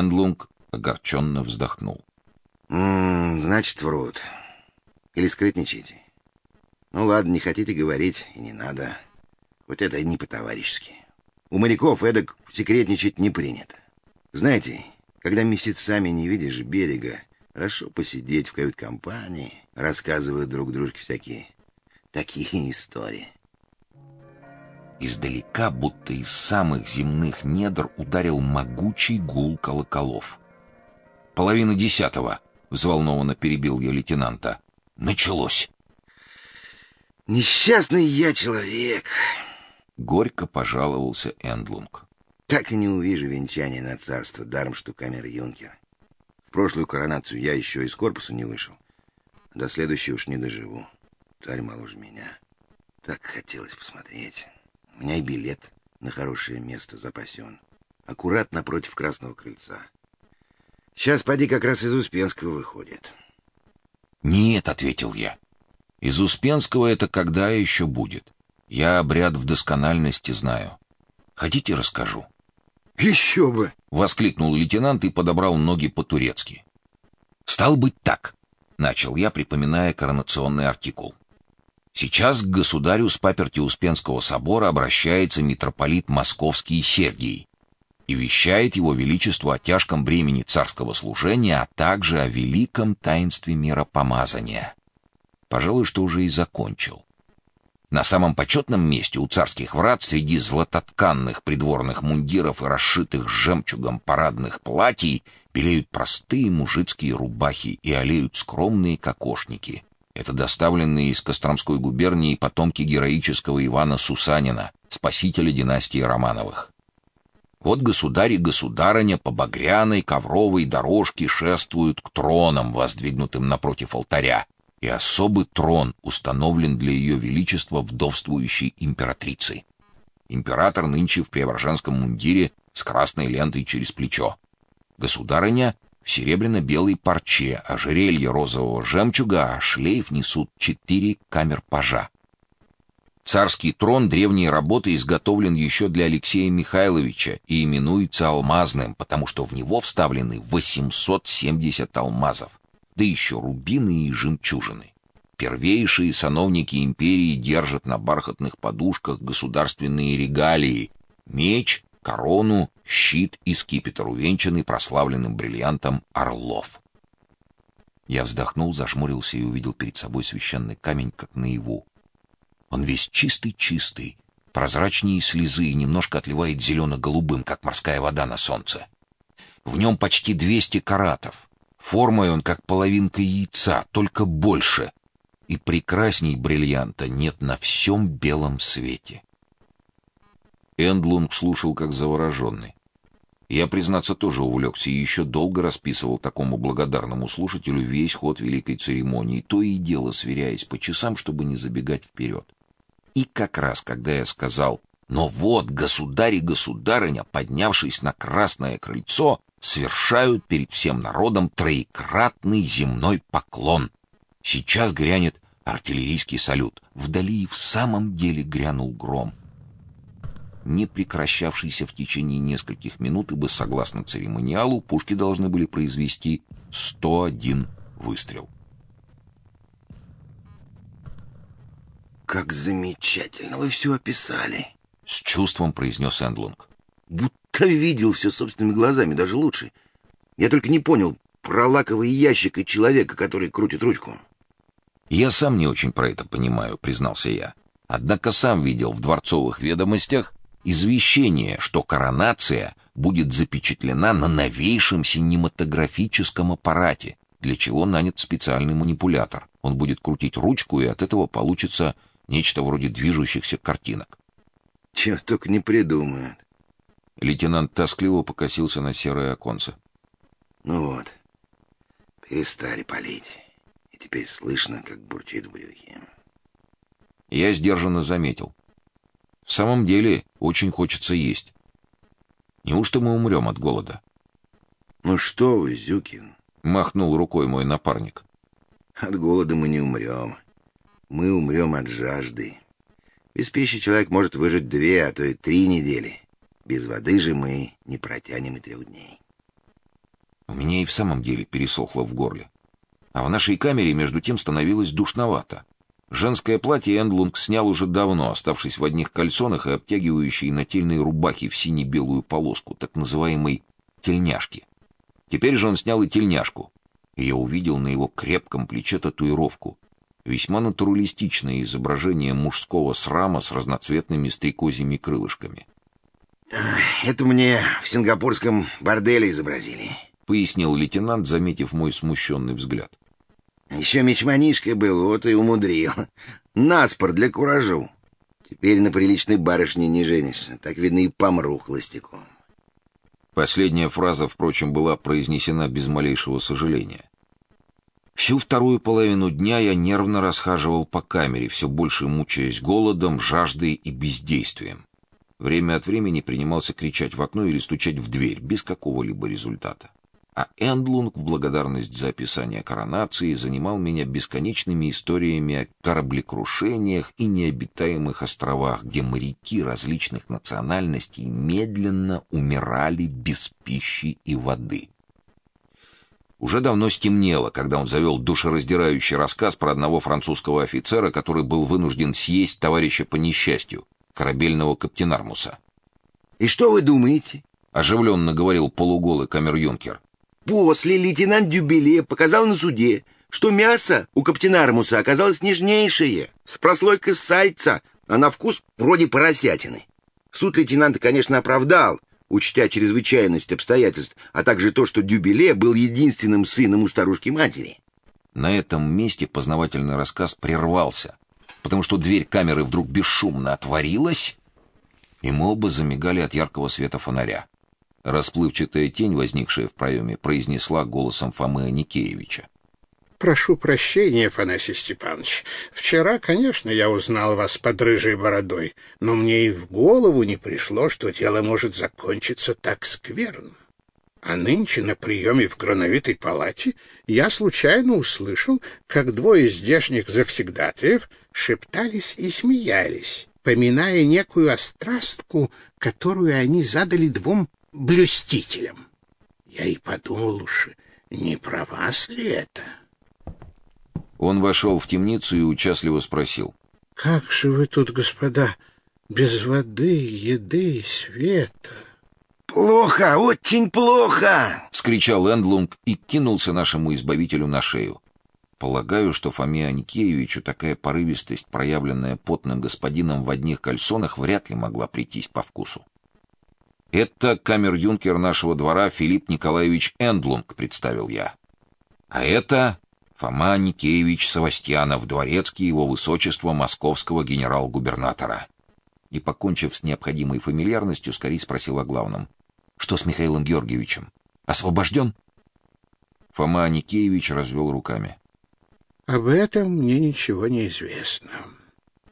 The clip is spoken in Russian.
Эндлунг огорченно вздохнул. Значит, врут. Или скрытничаете. Ну ладно, не хотите говорить, и не надо. Вот это не по-товарищески. У моряков эдак секретничать не принято. Знаете, когда месяцами не видишь берега, хорошо посидеть в кают-компании, рассказывая друг дружке всякие такие истории. Издалека, будто из самых земных недр, ударил могучий гул колоколов. «Половина десятого», — взволнованно перебил я лейтенанта. «Началось!» «Несчастный я человек!» — горько пожаловался Эндлунг. «Так и не увижу венчания на царство, даром что камера юнкера. В прошлую коронацию я еще из корпуса не вышел. До следующей уж не доживу. Тварь моложе меня. Так хотелось посмотреть. У меня и билет на хорошее место запасен. Аккурат напротив Красного Крыльца. Сейчас поди как раз из Успенского выходит. «Нет», — ответил я. «Из Успенского это когда еще будет? Я обряд в доскональности знаю. Хотите, расскажу?» «Еще бы!» — воскликнул лейтенант и подобрал ноги по-турецки. «Стал быть так», — начал я, припоминая коронационный артикул. Сейчас к государю с паперти Успенского собора обращается митрополит Московский Сергий и вещает его величеству о тяжком бремени царского служения, а также о великом таинстве миропомазания. Пожалуй, что уже и закончил. На самом почетном месте у царских врат среди златотканных придворных мундиров и расшитых жемчугом парадных платьей белеют простые мужицкие рубахи и олеют скромные кокошники. Это доставленные из Костромской губернии потомки героического Ивана Сусанина, спасителя династии Романовых. Вот государь и государыня по багряной ковровой дорожке шествуют к тронам, воздвигнутым напротив алтаря, и особый трон установлен для ее величества вдовствующей императрицы. Император нынче в преображенском мундире с красной лентой через плечо. Государыня серебряно-белой парче, ожерелье розового жемчуга, а шлейф несут четыре камер-пажа. Царский трон древней работы изготовлен еще для Алексея Михайловича и именуется алмазным, потому что в него вставлены 870 алмазов, да еще рубины и жемчужины. Первейшие сановники империи держат на бархатных подушках государственные регалии: меч, корону, щит и скипетр, увенчанный прославленным бриллиантом орлов. Я вздохнул, зажмурился и увидел перед собой священный камень, как наяву. Он весь чистый-чистый, прозрачнее слезы и немножко отливает зелено-голубым, как морская вода на солнце. В нем почти 200 каратов. Формой он как половинка яйца, только больше. И прекрасней бриллианта нет на всем белом свете. Эндлунг слушал как завороженный. Я, признаться, тоже увлекся и еще долго расписывал такому благодарному слушателю весь ход великой церемонии, то и дело сверяясь по часам, чтобы не забегать вперед. И как раз, когда я сказал «Но вот государь и государыня, поднявшись на красное крыльцо, совершают перед всем народом троекратный земной поклон. Сейчас грянет артиллерийский салют. Вдали в самом деле грянул гром не прекращавшийся в течение нескольких минут, ибо согласно церемониалу пушки должны были произвести 101 выстрел. Как замечательно вы все описали, с чувством произнес Эндлунг. Будто видел все собственными глазами, даже лучше. Я только не понял про лаковый ящик и человека, который крутит ручку. Я сам не очень про это понимаю, признался я. Однако сам видел в дворцовых ведомостях извещение, что коронация будет запечатлена на новейшем синематографическом аппарате, для чего нанят специальный манипулятор. Он будет крутить ручку, и от этого получится нечто вроде движущихся картинок. Чего только не придумают. Лейтенант тоскливо покосился на серое оконце. Ну вот, перестали палить, и теперь слышно, как бурчит в брюхе. Я сдержанно заметил. В самом деле, очень хочется есть. Неужто мы умрем от голода? Ну что вы, Зюкин, махнул рукой мой напарник. От голода мы не умрем. Мы умрем от жажды. Без пищи человек может выжить две, а то и три недели. Без воды же мы не протянем и трех дней. У меня и в самом деле пересохло в горле. А в нашей камере между тем становилось душновато. Женское платье Эндлунг снял уже давно, оставшись в одних кальсонах и обтягивающей нательной рубахе в сине-белую полоску, так называемой тельняшки. Теперь же он снял и тельняшку, и я увидел на его крепком плече татуировку, весьма натуралистичное изображение мужского срама с разноцветными стрекозьими крылышками. «Это мне в сингапурском борделе изобразили», — пояснил лейтенант, заметив мой смущенный взгляд. «Еще мечманишка был, вот и умудрил. Наспор для куражу. Теперь на приличной барышне не женишься. Так, видно, и помру холостяком». Последняя фраза, впрочем, была произнесена без малейшего сожаления. Всю вторую половину дня я нервно расхаживал по камере, все больше мучаясь голодом, жаждой и бездействием. Время от времени принимался кричать в окно или стучать в дверь, без какого-либо результата. А Эндлунг в благодарность за описание коронации занимал меня бесконечными историями о кораблекрушениях и необитаемых островах, где моряки различных национальностей медленно умирали без пищи и воды. Уже давно стемнело, когда он завел душераздирающий рассказ про одного французского офицера, который был вынужден съесть товарища по несчастью, корабельного каптенармуса. «И что вы думаете?» — оживленно говорил полуголый камер-юнкер. «После лейтенант Дюбеле показал на суде, что мясо у каптенармуса оказалось нежнейшее, с прослойкой сальца, а на вкус вроде поросятины. Суд лейтенанта, конечно, оправдал, учтя чрезвычайность обстоятельств, а также то, что Дюбеле был единственным сыном у старушки-матери. На этом месте познавательный рассказ прервался, потому что дверь камеры вдруг бесшумно отворилась, и мы оба замигали от яркого света фонаря. Расплывчатая тень, возникшая в проеме, произнесла голосом Фомы Никеевича. Прошу прощения, Афанасий Степанович. Вчера, конечно, я узнал вас под рыжей бородой, но мне и в голову не пришло, что дело может закончиться так скверно. А нынче на приеме в Грановитой палате я случайно услышал, как двое здешних завсегдатаев шептались и смеялись, поминая некую острастку, которую они задали двум блюстителям. Я и подумал уж, не про вас ли это? Он вошел в темницу и участливо спросил. «Как же вы тут, господа, без воды, еды и света?» «Плохо, очень плохо!» — вскричал Эндлунг и кинулся нашему избавителю на шею. Полагаю, что Фоме Аникеевичу такая порывистость, проявленная потным господином в одних кальсонах, вряд ли могла прийтись по вкусу. «Это камер-юнкер нашего двора Филипп Николаевич Эндлунг», — представил я. «А это Фома Никеевич Савастьянов, дворецкий его высочества московского генерал-губернатора. И, покончив с необходимой фамильярностью, скорее спросил о главном. Что с Михаилом Георгиевичем? Освобожден?» Фома Никеевич развел руками. «Об этом мне ничего не известно.